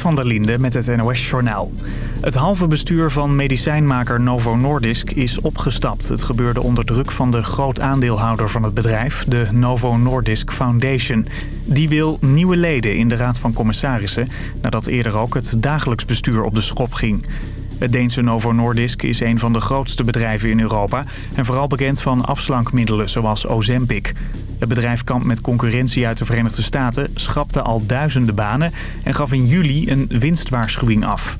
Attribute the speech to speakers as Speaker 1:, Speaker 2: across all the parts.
Speaker 1: Van der Linde met het NOS-journaal. Het halve bestuur van medicijnmaker Novo Nordisk is opgestapt. Het gebeurde onder druk van de groot aandeelhouder van het bedrijf, de Novo Nordisk Foundation. Die wil nieuwe leden in de Raad van Commissarissen... nadat eerder ook het dagelijks bestuur op de schop ging. Het Deense Novo Nordisk is een van de grootste bedrijven in Europa... en vooral bekend van afslankmiddelen zoals Ozempic. Het bedrijf kampt met concurrentie uit de Verenigde Staten... schrapte al duizenden banen en gaf in juli een winstwaarschuwing af.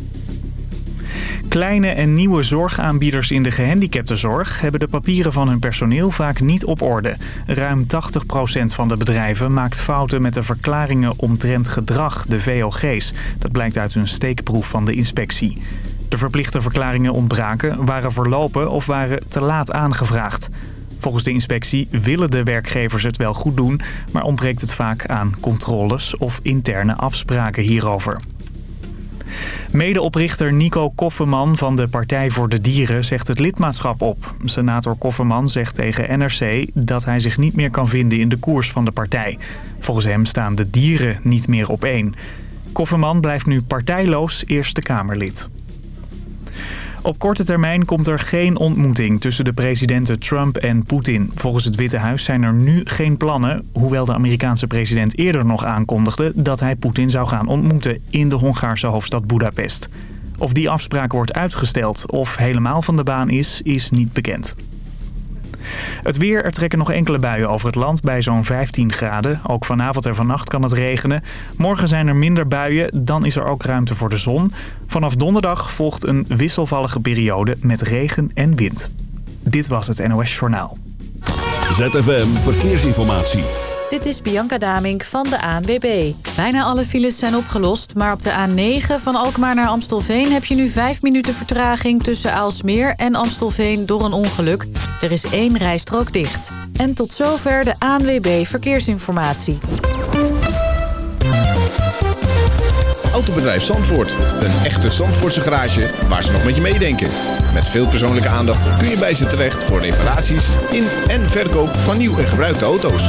Speaker 1: Kleine en nieuwe zorgaanbieders in de gehandicaptenzorg hebben de papieren van hun personeel vaak niet op orde. Ruim 80% van de bedrijven maakt fouten met de verklaringen omtrent gedrag, de VOG's. Dat blijkt uit een steekproef van de inspectie. De verplichte verklaringen ontbraken, waren verlopen of waren te laat aangevraagd. Volgens de inspectie willen de werkgevers het wel goed doen... maar ontbreekt het vaak aan controles of interne afspraken hierover. Medeoprichter Nico Kofferman van de Partij voor de Dieren zegt het lidmaatschap op. Senator Kofferman zegt tegen NRC dat hij zich niet meer kan vinden in de koers van de partij. Volgens hem staan de dieren niet meer op één. Kofferman blijft nu partijloos Eerste Kamerlid. Op korte termijn komt er geen ontmoeting tussen de presidenten Trump en Poetin. Volgens het Witte Huis zijn er nu geen plannen... hoewel de Amerikaanse president eerder nog aankondigde... dat hij Poetin zou gaan ontmoeten in de Hongaarse hoofdstad Budapest. Of die afspraak wordt uitgesteld of helemaal van de baan is, is niet bekend. Het weer, er trekken nog enkele buien over het land bij zo'n 15 graden. Ook vanavond en vannacht kan het regenen. Morgen zijn er minder buien, dan is er ook ruimte voor de zon. Vanaf donderdag volgt een wisselvallige periode met regen en wind. Dit was het NOS Journaal.
Speaker 2: ZFM Verkeersinformatie.
Speaker 3: Dit is Bianca Damink van de ANWB. Bijna alle files zijn opgelost, maar op de A9 van Alkmaar naar Amstelveen... heb je nu 5 minuten vertraging tussen Aalsmeer en Amstelveen door een ongeluk. Er is één rijstrook dicht. En tot zover de ANWB Verkeersinformatie.
Speaker 4: Autobedrijf Zandvoort. Een echte Zandvoortse garage waar ze nog met je meedenken. Met veel persoonlijke aandacht kun je bij ze terecht voor reparaties in en verkoop van nieuw en gebruikte auto's.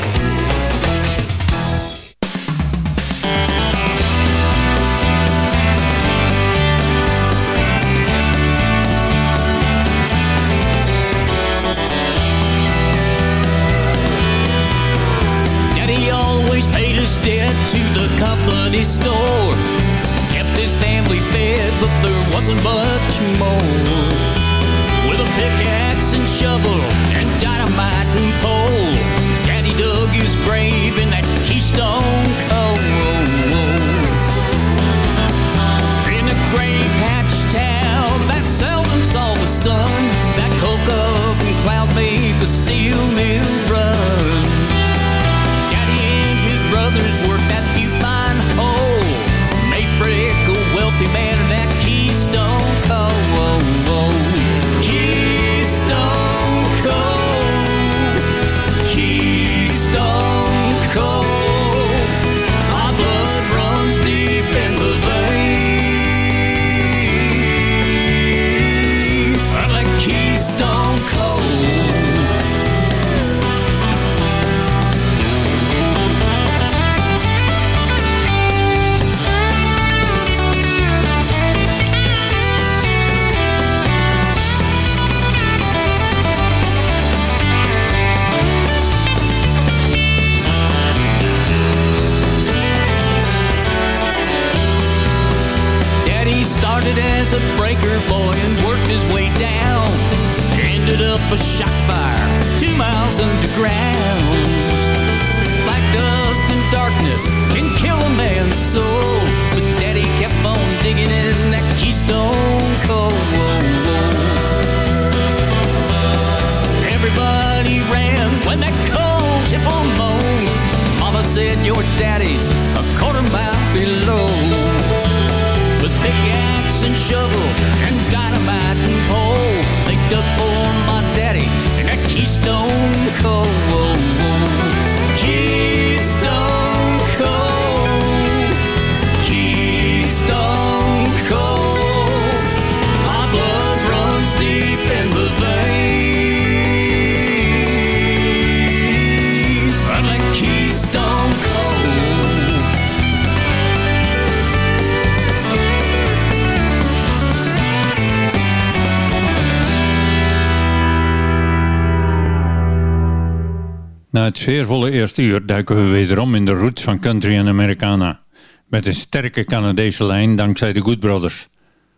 Speaker 5: Na het sfeervolle eerste uur duiken we wederom in de roots van country en Americana. Met een sterke Canadese lijn dankzij de Good Brothers.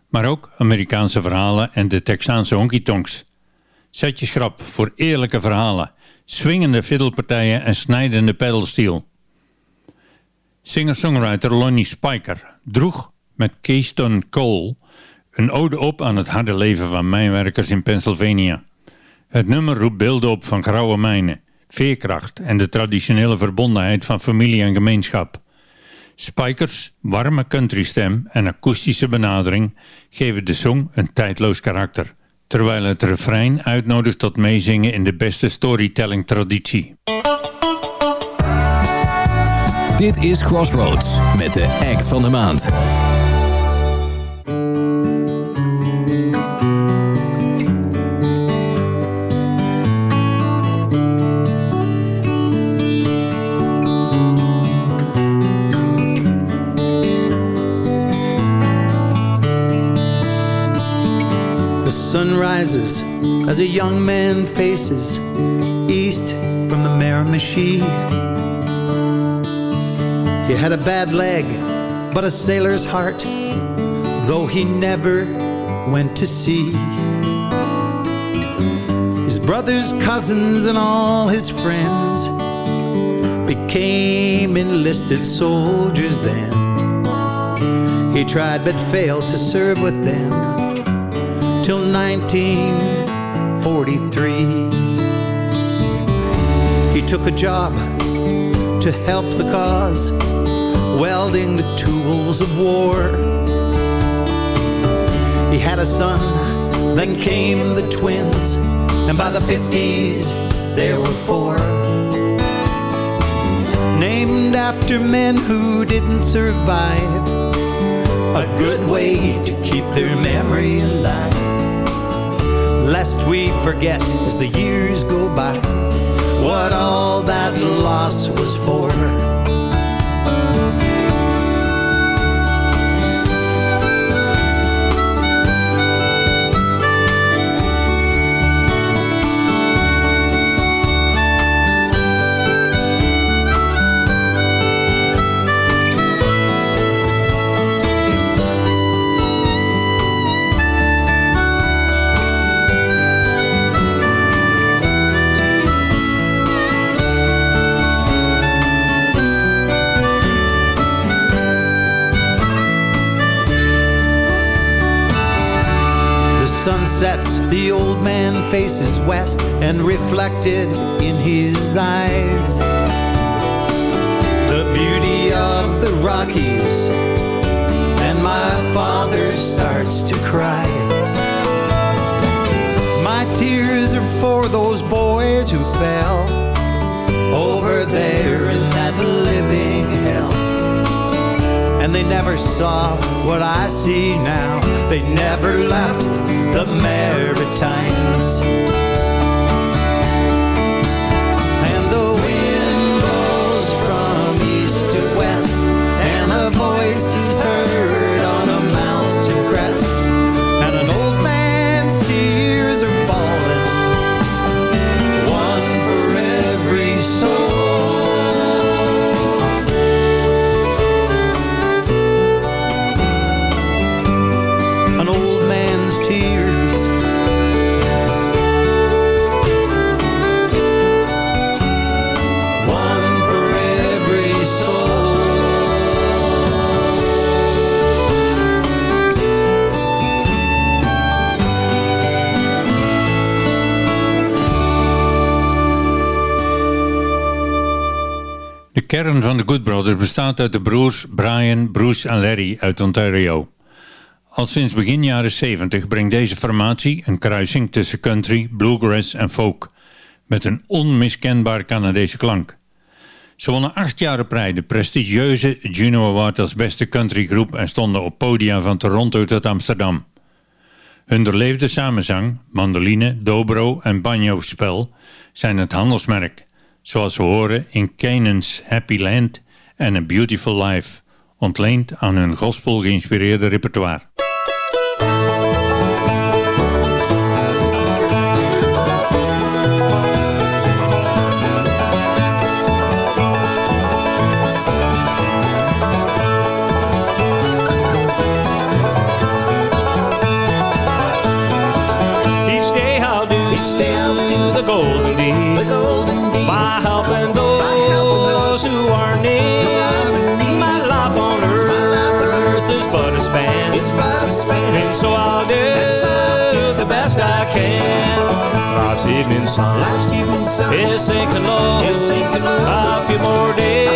Speaker 5: Maar ook Amerikaanse verhalen en de Texaanse honky tonks. Zet je schrap voor eerlijke verhalen, swingende fiddlepartijen en snijdende pedalsteel. Singer-songwriter Lonnie Spiker droeg met Keystone Cole een ode op aan het harde leven van mijnwerkers in Pennsylvania. Het nummer roept beelden op van grauwe mijnen, veerkracht en de traditionele verbondenheid van familie en gemeenschap. Spikers warme countrystem en akoestische benadering geven de song een tijdloos karakter, terwijl het refrein uitnodigt tot meezingen in de beste storytelling traditie.
Speaker 6: Dit is Crossroads met de act van de maand.
Speaker 7: Sun rises as a young man faces east from the Miramichi. He had a bad leg, but a sailor's heart, though he never went to sea. His brothers, cousins, and all his friends became enlisted soldiers then. He tried but failed to serve with them till 1943. He took a job to help the cause, welding the tools of war. He had a son, then came the twins, and by the 50s there were four. Named after men who didn't survive, a good way to keep their memory alive lest we forget as the years go by what all that loss was for. Sets, the old man faces west, and reflected in his eyes the beauty of the Rockies. And my father starts to cry. My tears are for those boys who fell over there in that living hell and they never saw what I see now. They never left the Maritimes.
Speaker 5: Kern van de Good Brothers bestaat uit de broers Brian, Bruce en Larry uit Ontario. Al sinds begin jaren 70 brengt deze formatie een kruising tussen country, bluegrass en folk, met een onmiskenbaar Canadese klank. Ze wonnen acht jaar op rij de prestigieuze Juno Award als beste countrygroep en stonden op podia van Toronto tot Amsterdam. Hun doorleefde samenzang, mandoline, dobro en banjo-spel zijn het handelsmerk, zoals we horen in Canaan's Happy Land en A Beautiful Life, ontleend aan hun gospel geïnspireerde repertoire.
Speaker 8: Evening sun
Speaker 7: Life's evening sun
Speaker 8: is sinking low.
Speaker 7: is sinking low.
Speaker 8: A few more days,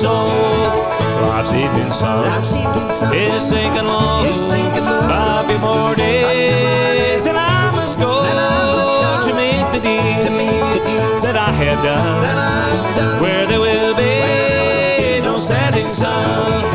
Speaker 8: soul. Life's evening sun
Speaker 7: Life's evening
Speaker 8: is sinking low.
Speaker 7: is sinking low.
Speaker 8: More days, and I must go,
Speaker 7: I must go
Speaker 8: to meet the deeds
Speaker 7: to meet the
Speaker 8: that I have done
Speaker 7: that I've done.
Speaker 8: where there will be no setting sun.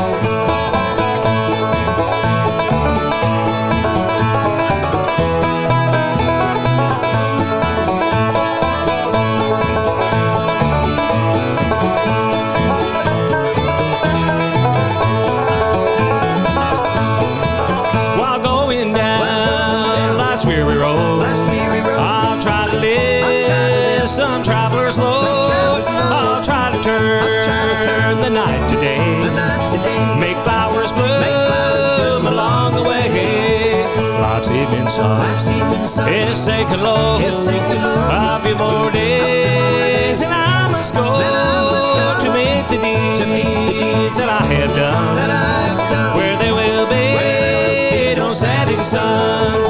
Speaker 8: Sun is sinking low.
Speaker 7: is sinking low.
Speaker 8: A few more days, and I must go,
Speaker 7: must go
Speaker 8: to meet the deeds,
Speaker 7: to meet the deeds
Speaker 8: that I have done
Speaker 7: that I've done.
Speaker 8: where there will be no setting sun.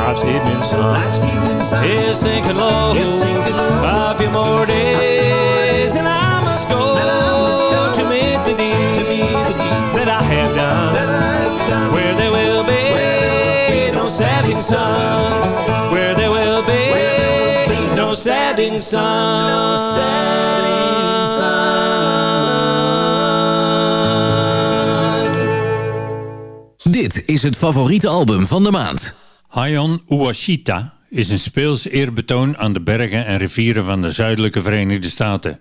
Speaker 8: Life's evening sun
Speaker 7: Life's evening sun
Speaker 8: is sinking low.
Speaker 7: is sinking low.
Speaker 8: A few more days, setting sun. No setting sun.
Speaker 6: Dit is het favoriete album van de maand.
Speaker 5: Hayon Uwashita is een speels eerbetoon aan de bergen en rivieren van de zuidelijke Verenigde Staten.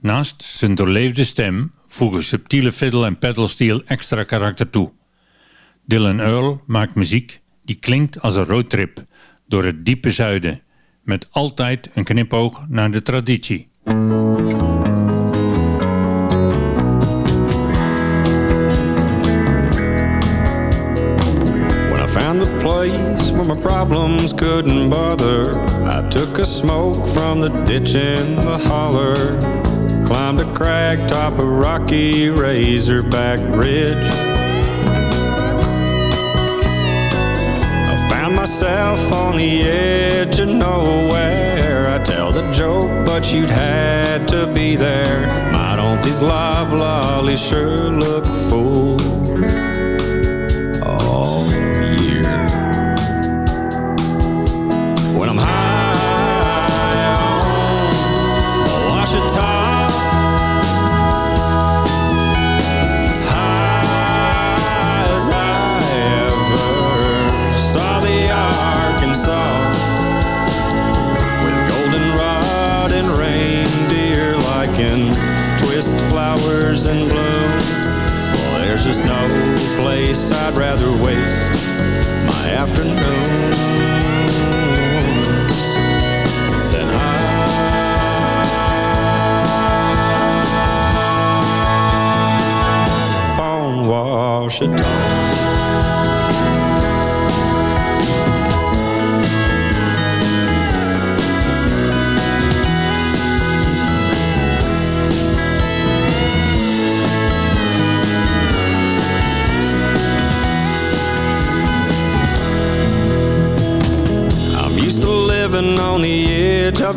Speaker 5: Naast zijn doorleefde stem voegen subtiele fiddle en pedalsteel extra karakter toe. Dylan Earl maakt muziek die klinkt als een roadtrip door het diepe zuiden, met altijd een knipoog naar de traditie.
Speaker 9: Place where my problems couldn't bother, I took a smoke from the ditch in the holler, climbed a crag top a rocky razorback ridge. Myself on the edge of nowhere. I tell the joke, but you'd had to be there. My auntie's loblolly sure look full there's just no place I'd rather waste my afternoons than high on Washita.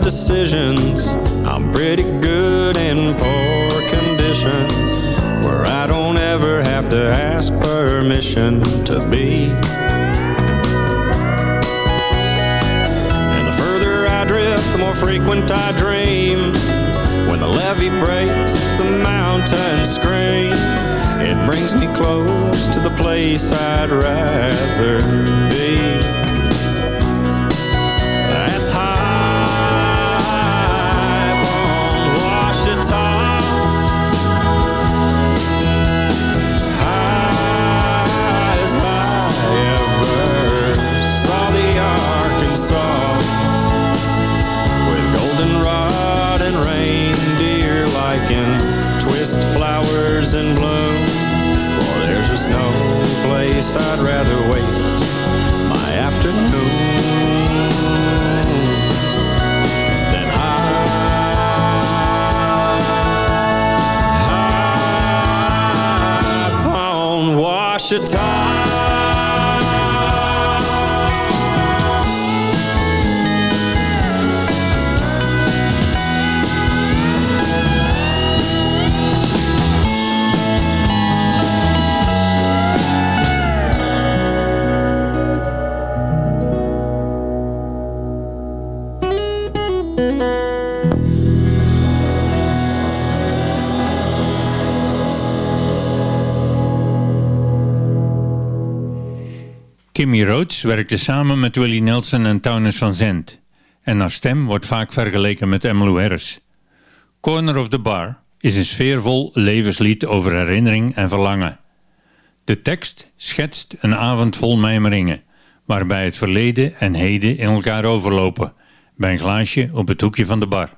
Speaker 9: Decisions. I'm pretty good in poor conditions where I don't ever have to ask permission to be. And the further I drift, the more frequent I dream. When the levee breaks, the mountains scream. It brings me close to the place I'd rather
Speaker 5: Kimmy Rhodes werkte samen met Willie Nelson en Townes van Zandt. En haar stem wordt vaak vergeleken met Emmylou Harris. Corner of the Bar is een sfeervol levenslied over herinnering en verlangen. De tekst schetst een avond vol mijmeringen, waarbij het verleden en heden in elkaar overlopen, bij een glaasje op het hoekje van de bar.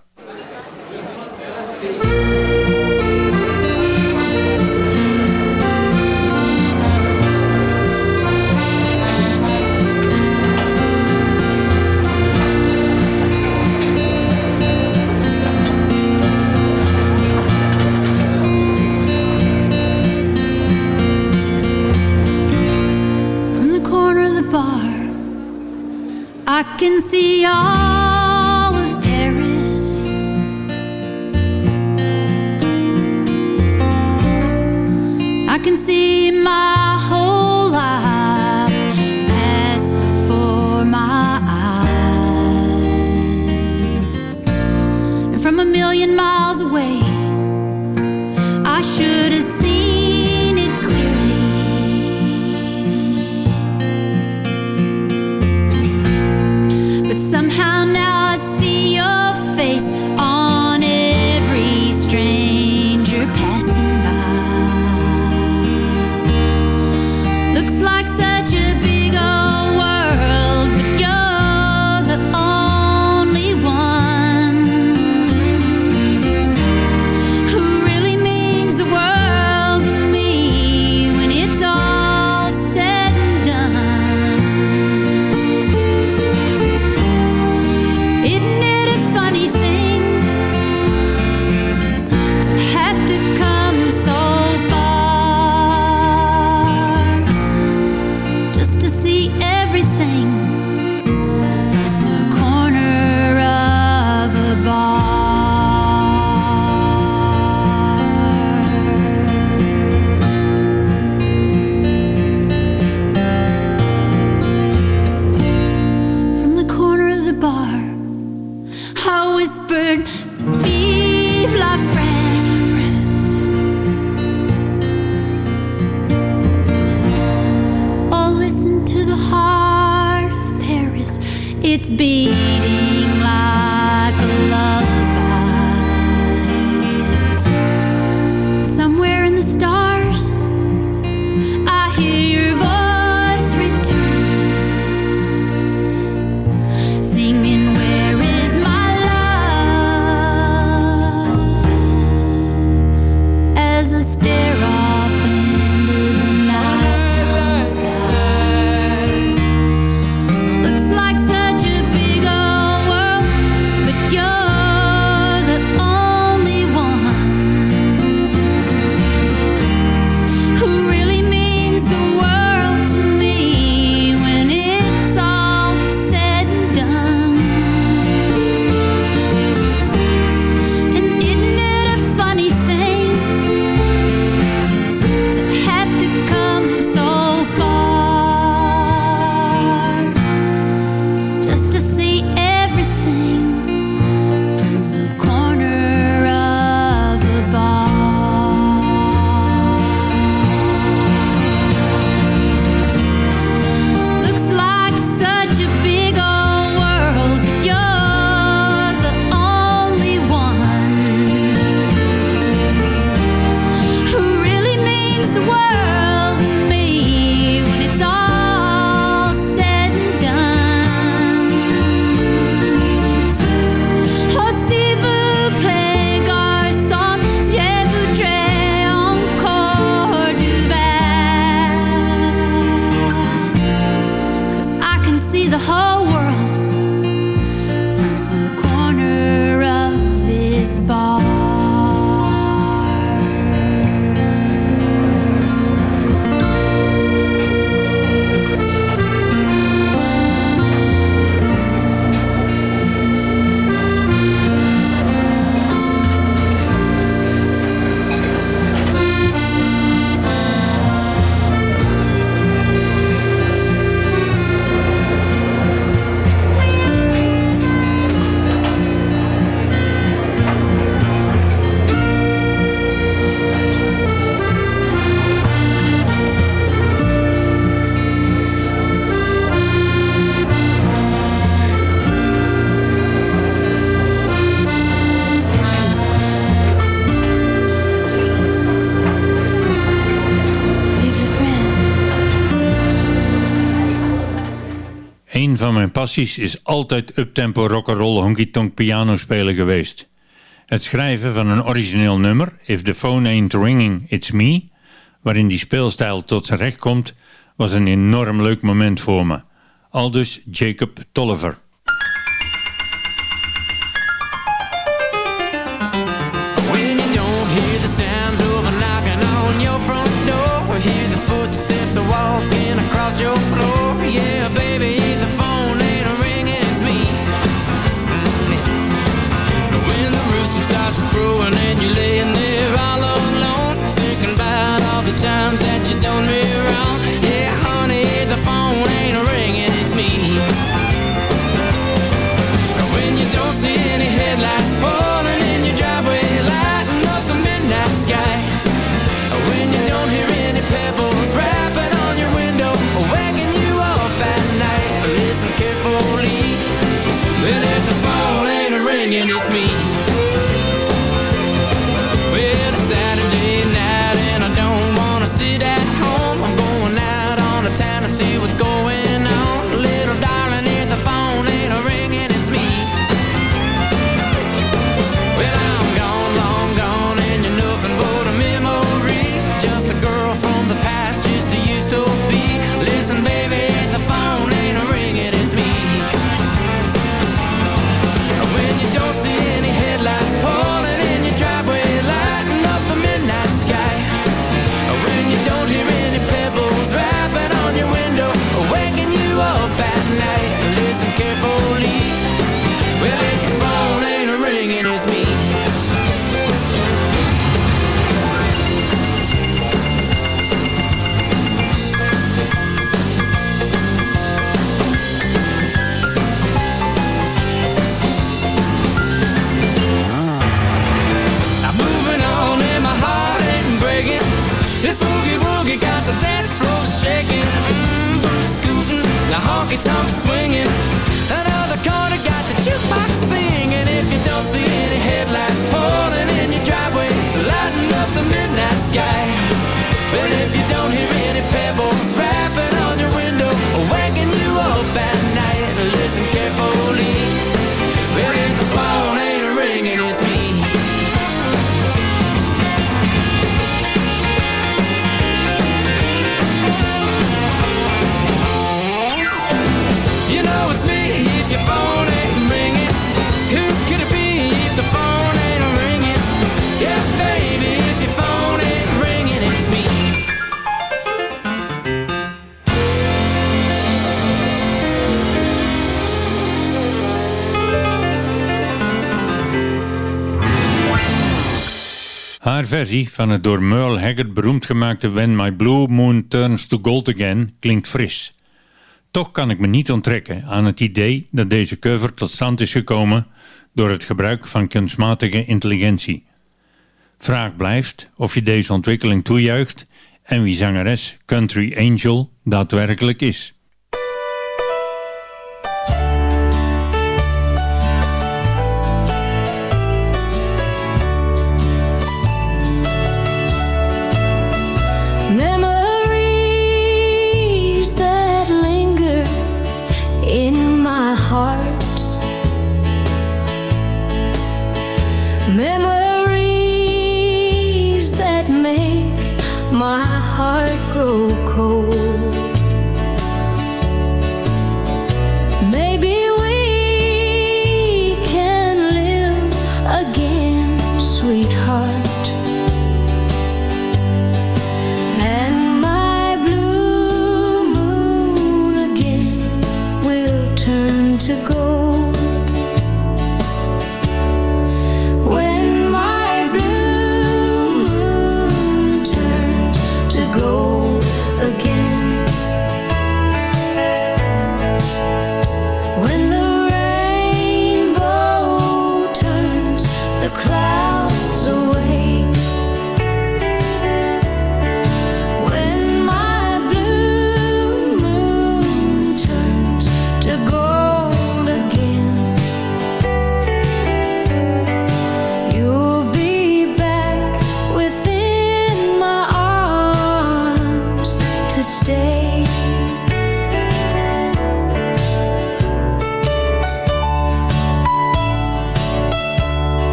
Speaker 10: Can see all
Speaker 11: van mijn passies is altijd uptempo rock'n'roll honky-tonk piano spelen geweest. Het schrijven van een origineel nummer, If the Phone Ain't Ringing, It's Me, waarin die speelstijl tot zijn recht komt, was een enorm leuk moment voor me. Aldus Jacob Tolliver.
Speaker 12: your floor
Speaker 11: versie van het door Merle Haggard beroemd gemaakte When My Blue Moon Turns to Gold Again klinkt fris. Toch kan ik me niet onttrekken aan het idee dat deze cover tot stand is gekomen door het gebruik van kunstmatige intelligentie. Vraag blijft of je deze ontwikkeling toejuicht en wie zangeres Country Angel daadwerkelijk is.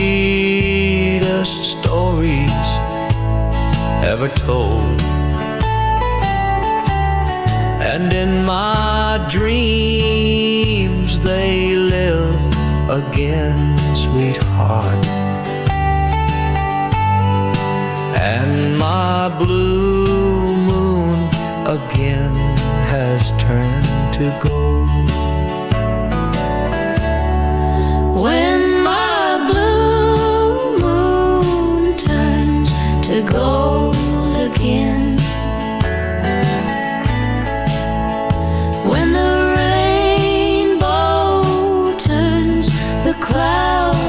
Speaker 7: Sweetest stories ever told. And in my dreams they live again, sweetheart. And my blue moon again has turned to gold.
Speaker 11: Gold again. When the rainbow turns the clouds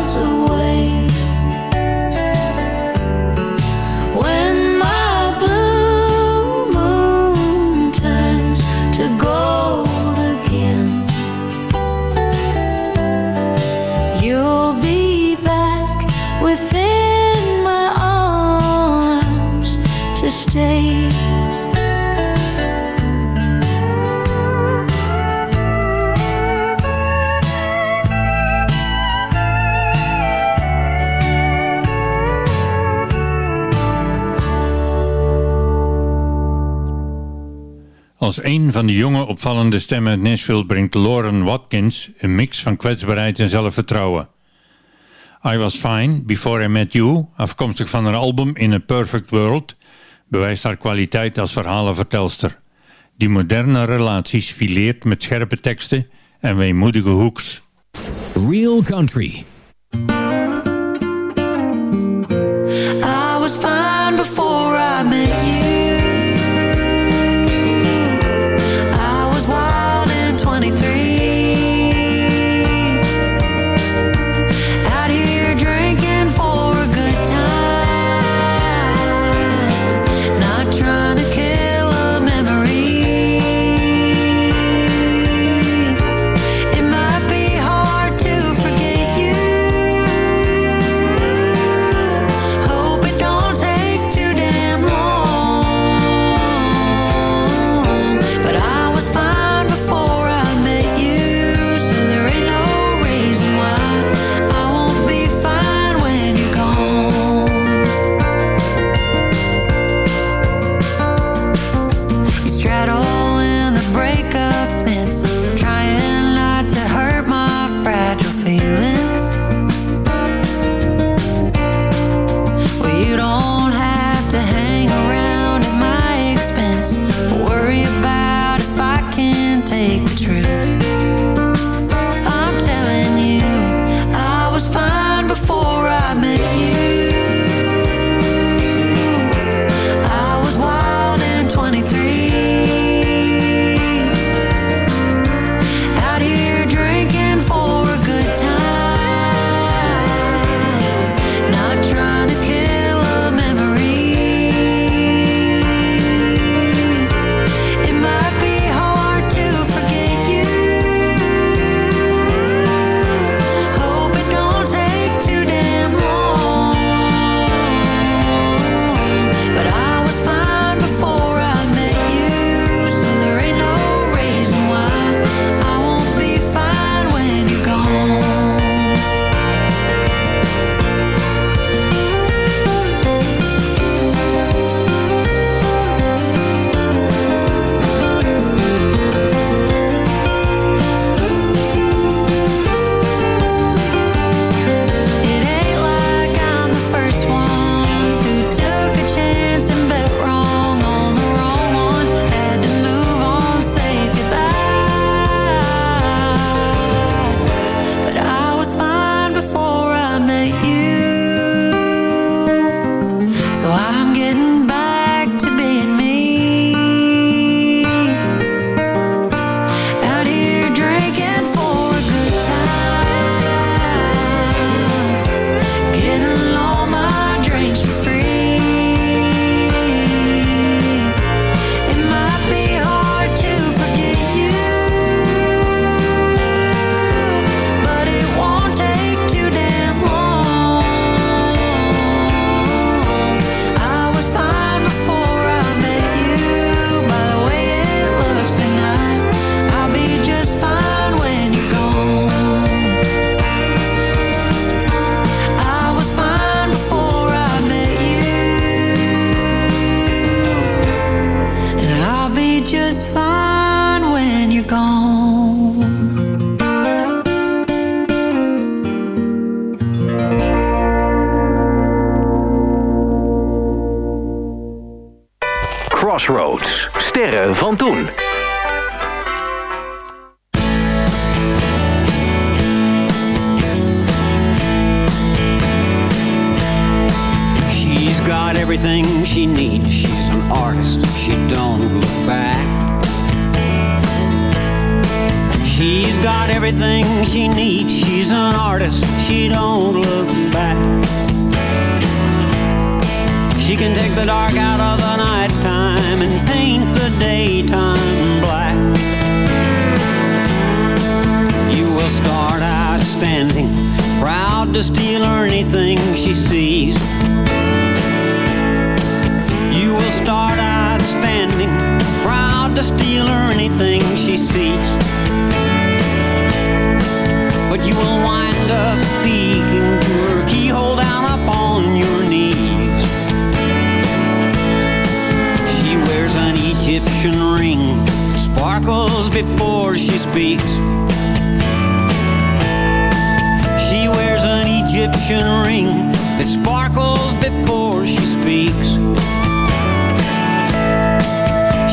Speaker 5: Als een van de jonge opvallende stemmen uit Nashville brengt Lauren Watkins een mix van kwetsbaarheid en zelfvertrouwen. I Was Fine Before I Met You, afkomstig van haar album In a Perfect World, bewijst haar kwaliteit als verhalenvertelster, die moderne relaties fileert met scherpe teksten en weemoedige hoeks.
Speaker 6: Real Country.
Speaker 11: I
Speaker 13: She's got everything she needs. She's an artist. She don't look back. She can take the dark out of the nighttime and paint the daytime black. You will start out standing, proud to steal anything she sees. You will start out standing, proud to steal anything she sees. But you will wind up peeking to her keyhole down upon your knees. She wears an Egyptian ring, sparkles before she speaks. She wears an Egyptian ring that sparkles before she speaks.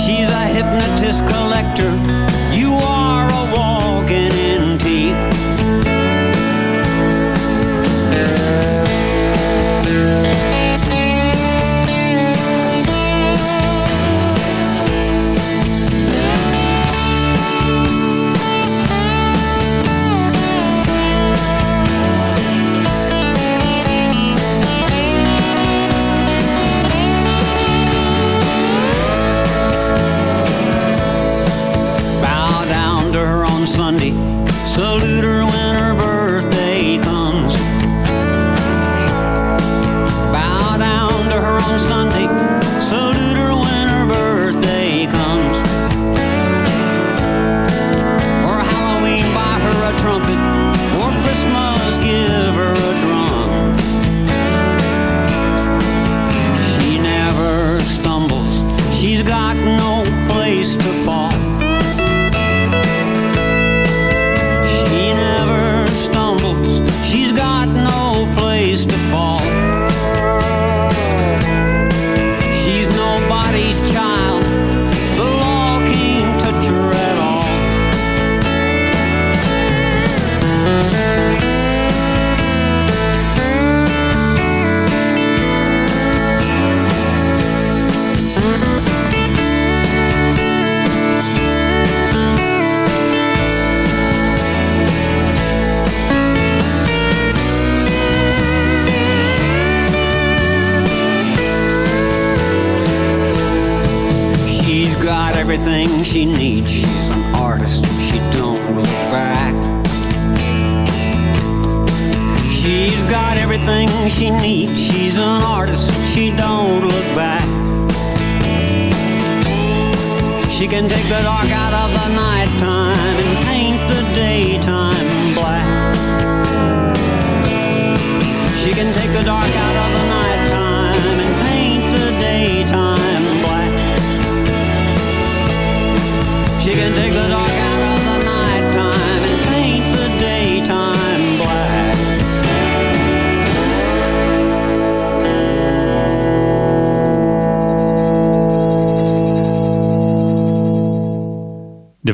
Speaker 13: She's a hypnotist collector.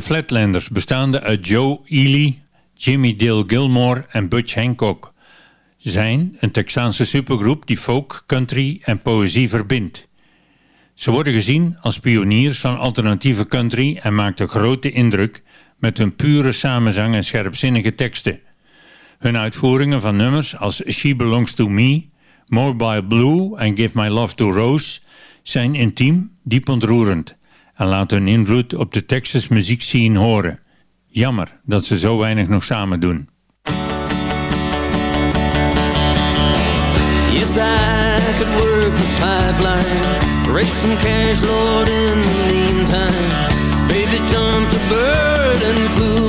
Speaker 5: Flatlanders bestaande uit Joe Ely, Jimmy Dale Gilmore en Butch Hancock zijn een Texaanse supergroep die folk, country en poëzie verbindt. Ze worden gezien als pioniers van alternatieve country en maakten grote indruk met hun pure samenzang en scherpzinnige teksten. Hun uitvoeringen van nummers als She Belongs to Me, Mobile Blue en Give My Love to Rose zijn intiem, diep ontroerend en laten hun invloed op de Texas muziekscene horen. Jammer dat ze zo weinig nog samen doen.
Speaker 14: Yes, I could work a pipeline, raise some cash, Lord, in the meantime. Baby jumped a bird and flew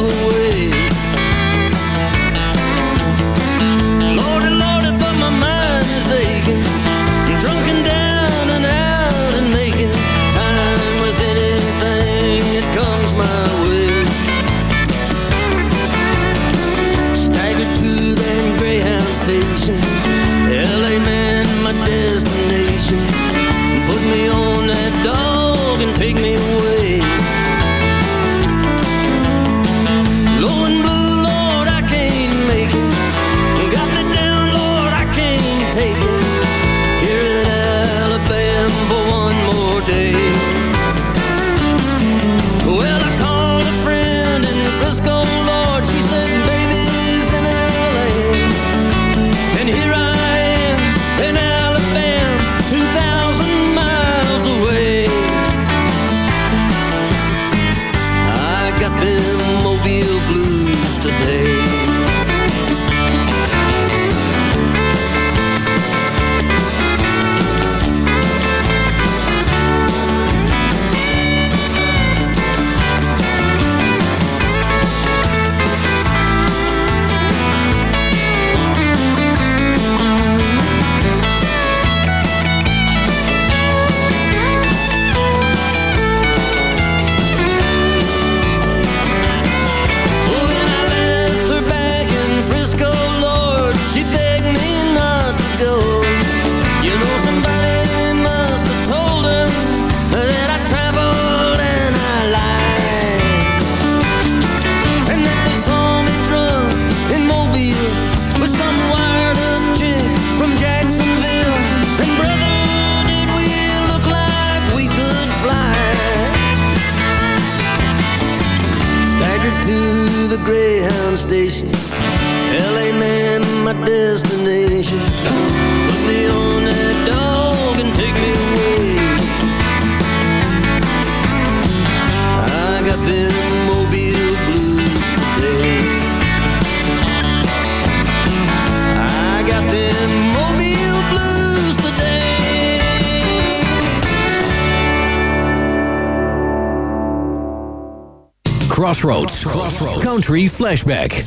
Speaker 6: Crossroads. Country Flashback.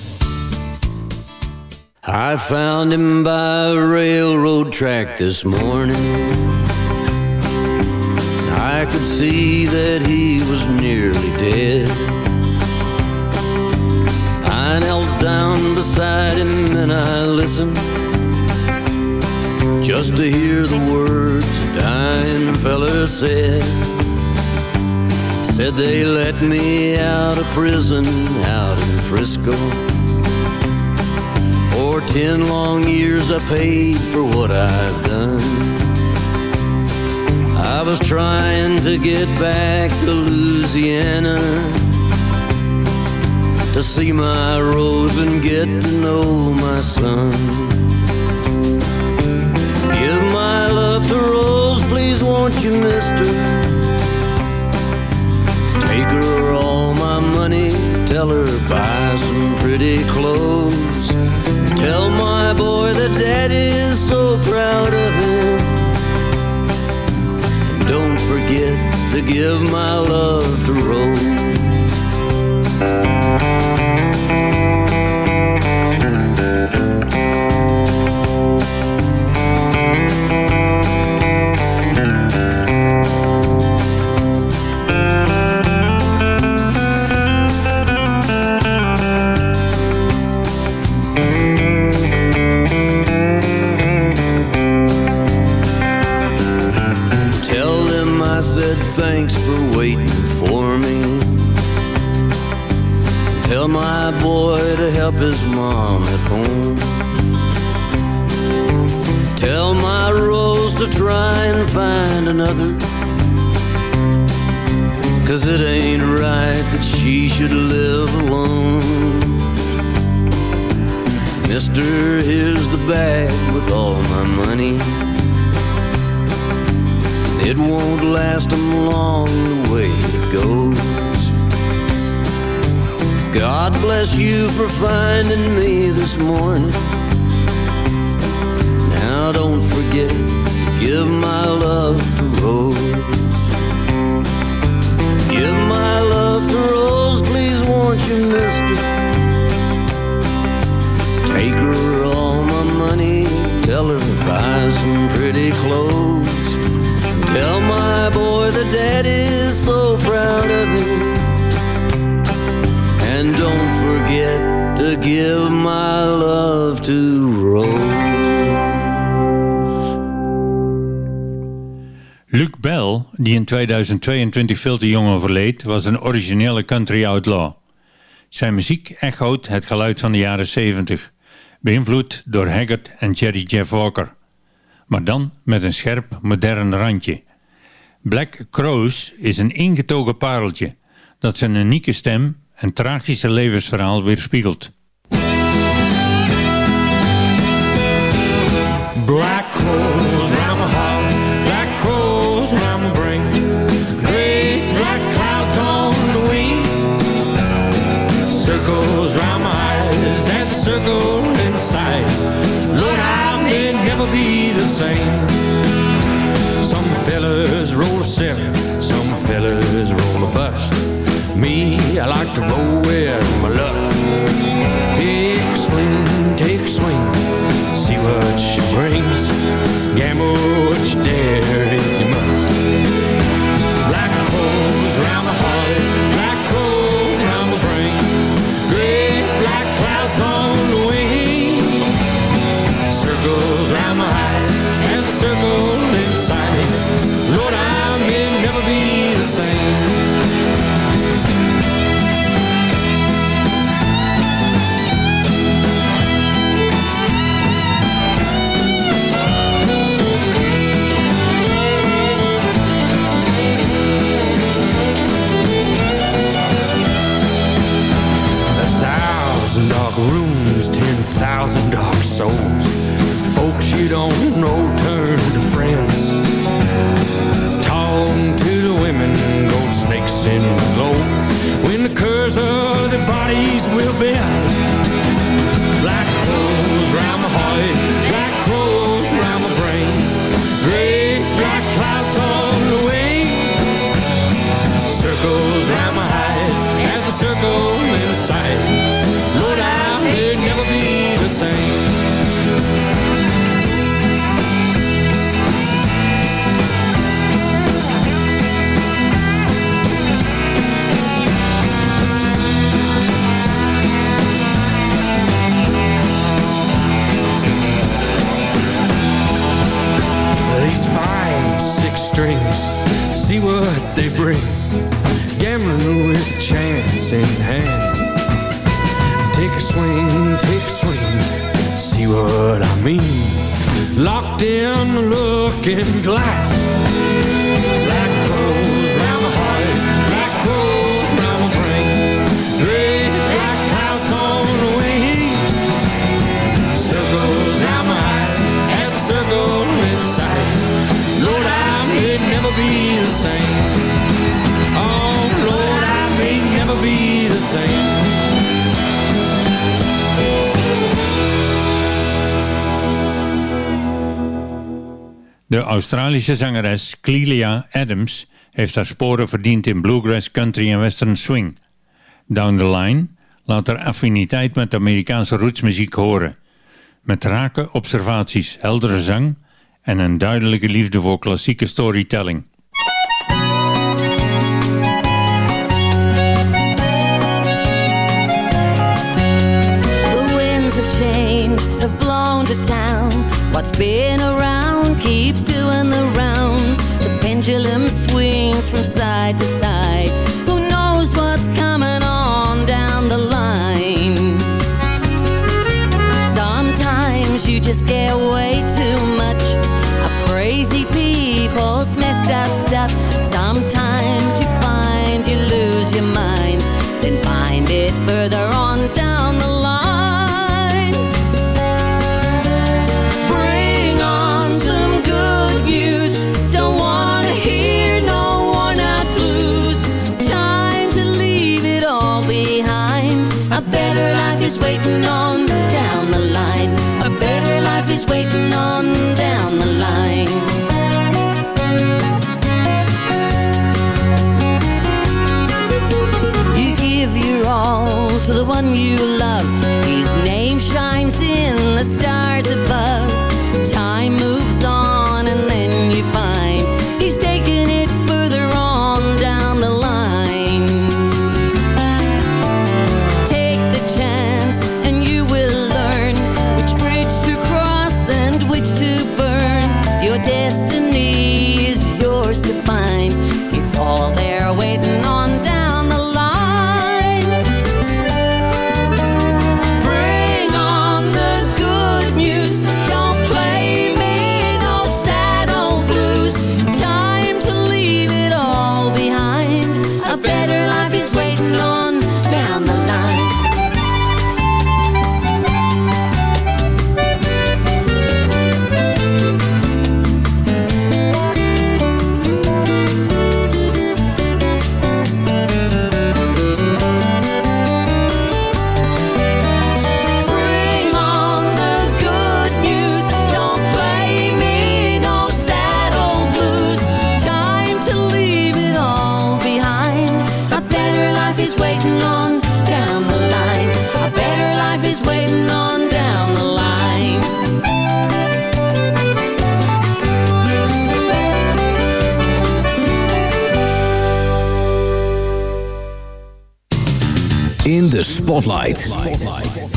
Speaker 14: I found him by a railroad track this morning. I could see that he was nearly dead. I knelt down beside him and I listened just to hear the words a dying fella said. Said they let me out of prison out in Frisco. For ten long years I paid for what I've done. I was trying to get back to Louisiana to see my Rose and get to know my son. Give my love to Rose, please won't you, mister? Take her all my money, tell her buy some pretty clothes. Tell my boy that daddy is so proud of him. And don't forget to give my love to Rose. His mom at home. Tell my Rose to try and find another. Cause it ain't right that she should live alone. Mister, here's the bag with all my money. It won't last them long the way it goes. God bless you for finding me this morning. Now don't forget to give my love to Rose. Give my love to Rose, please won't you, mister? Take her all my money, tell her buy some pretty clothes. Tell my boy that daddy is so give my love to Rose.
Speaker 5: Luke Bell, die in 2022 veel te jong overleed, was een originele country outlaw. Zijn muziek echoot het geluid van de jaren 70, beïnvloed door Haggard en Jerry Jeff Walker. Maar dan met een scherp, modern randje. Black Crows is een ingetogen pareltje dat zijn unieke stem en tragische levensverhaal weerspiegelt.
Speaker 8: Circle inside. Lord, I may never be the same. Some fellas roll a seven, some fellas roll a bust. Me, I like to roll with my luck. Take a swing, take a swing, see what she brings. Gamble broken glass.
Speaker 5: Australische zangeres Clelia Adams heeft haar sporen verdiend in bluegrass, country en western swing. Down the Line laat haar affiniteit met Amerikaanse rootsmuziek horen. Met rake observaties, heldere zang en een duidelijke liefde voor klassieke storytelling.
Speaker 15: The winds of change have blown to town what's been pendulum swings from side to side. Who knows what's coming on down the line? Sometimes you just get way too much of crazy people's messed up stuff. Sometimes you find you lose your mind, then find it further on one you love. His name shines in the stars.
Speaker 6: Spotlight.
Speaker 12: Spotlight.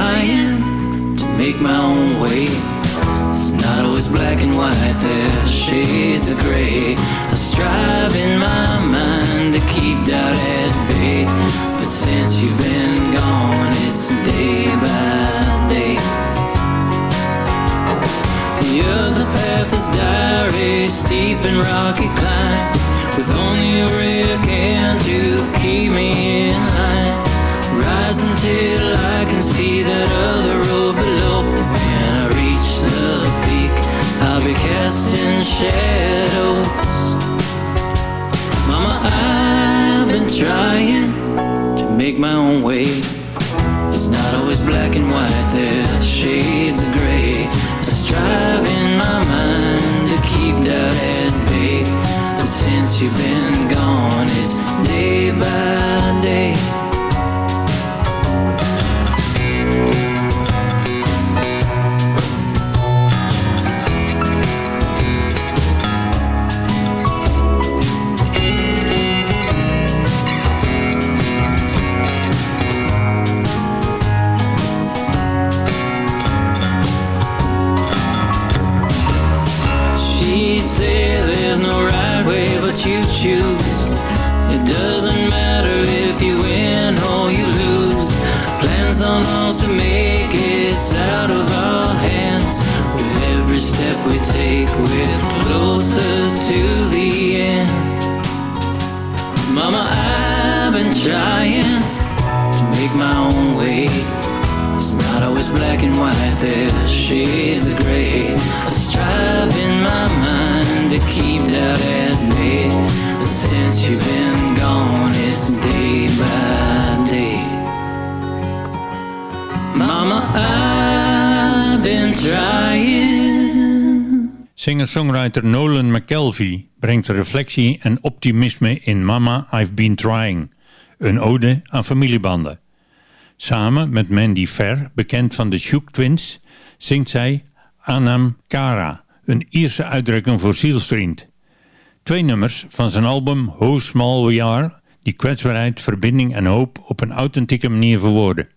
Speaker 12: Trying to make my own way. It's not always black and white, there's shades of gray. I strive in my mind to keep doubt at bay. But since you've been gone, it's day by day. The other path is dire, steep and rocky climb. With only a ray can to keep me in line. Rise until I can see that other road below. When I reach the peak, I'll be casting shadows. Mama, I've been trying to make my own way. It's not always black and white, there's shades of gray. I strive in my mind to keep doubt at bay. But since you've been gone, it's day by day. Been gone, day. Mama, I've been trying.
Speaker 5: Singer-songwriter Nolan McKelvey brengt reflectie en optimisme in Mama I've Been Trying, een ode aan familiebanden. Samen met Mandy Fair, bekend van de Shook Twins, zingt zij Anam Cara, een Ierse uitdrukking voor zielsvriend. Twee nummers van zijn album How Small We Are, die kwetsbaarheid, verbinding en hoop op een authentieke manier verwoorden.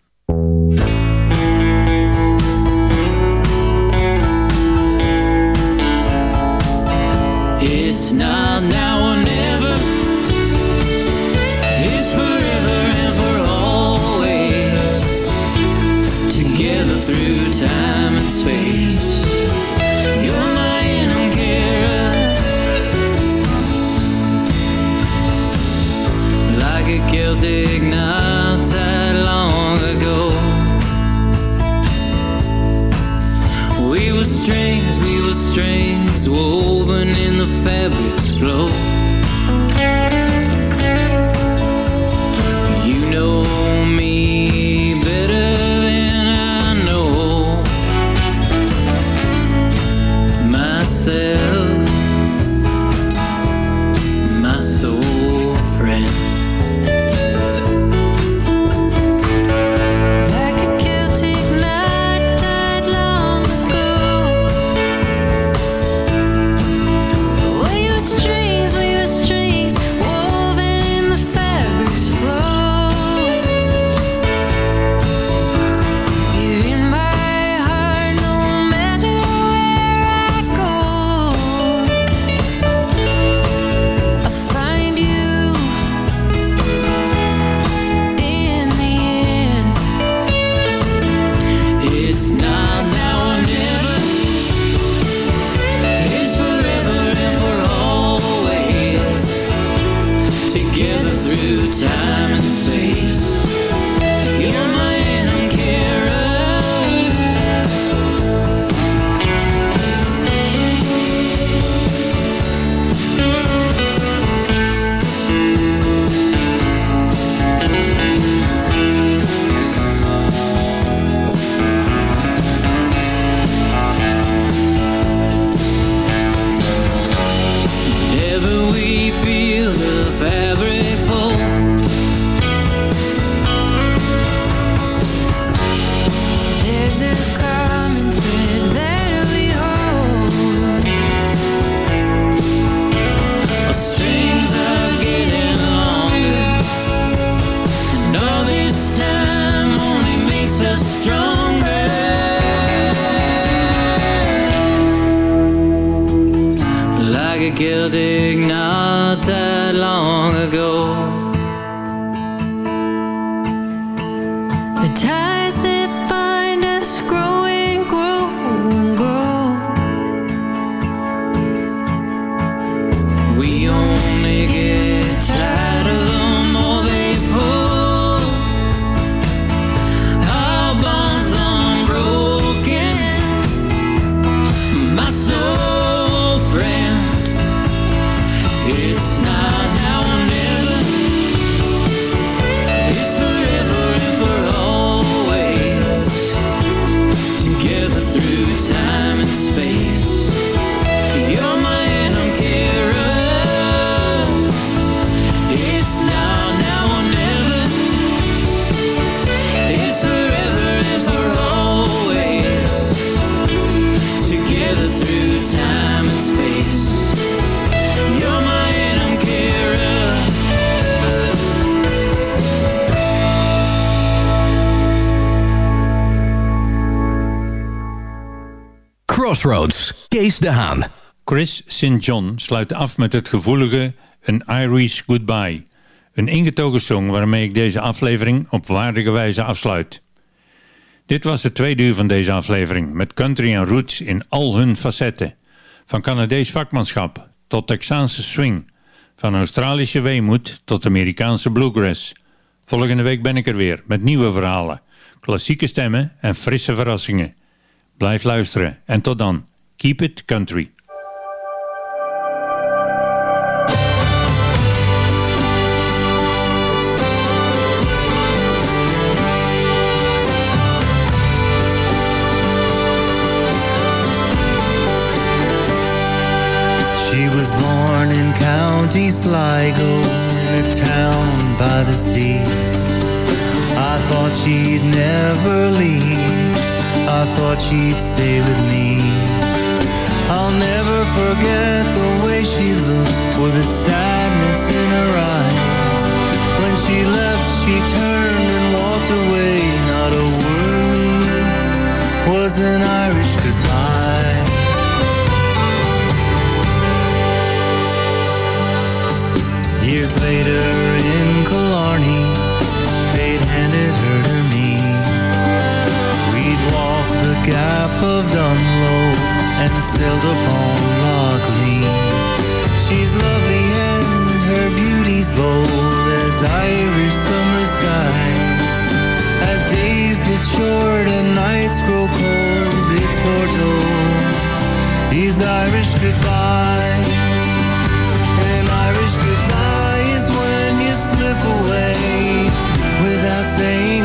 Speaker 12: It's not
Speaker 6: Crossroads, Kees de Haan.
Speaker 5: Chris St. John sluit af met het gevoelige An Irish Goodbye. Een ingetogen song waarmee ik deze aflevering op waardige wijze afsluit. Dit was het tweede uur van deze aflevering, met country en roots in al hun facetten. Van Canadees vakmanschap tot Texaanse swing, van Australische weemoed tot Amerikaanse bluegrass. Volgende week ben ik er weer met nieuwe verhalen, klassieke stemmen en frisse verrassingen. Blijf luisteren en tot dan. Keep it country.
Speaker 7: County Sligo, in a town by the sea. I thought she'd never leave. I thought she'd stay with me. I'll never forget the way she looked with a sadness in her eyes. When she left, she turned and walked away. Not a word was an Irish goodbye. Years later of Dunlow and sailed upon Loch. She's lovely and her beauty's bold as Irish summer skies. As days get short and nights grow cold, it's foretold these Irish goodbyes. An Irish goodbye is when you slip away without saying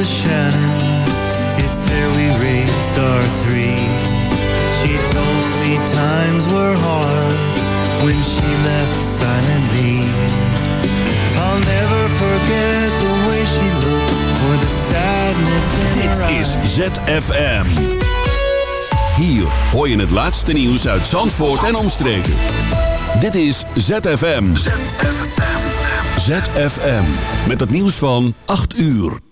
Speaker 7: the Shannon. It's there we raised our three. She told me times were hard when she left silently. I'll never forget the way she looked or the sadness in
Speaker 2: Dit
Speaker 7: her
Speaker 2: is
Speaker 7: eyes.
Speaker 2: ZFM. Hier hoor je het laatste nieuws uit Zandvoort en omstreken. Dit is ZFM. ZFM. Met het nieuws van 8 uur.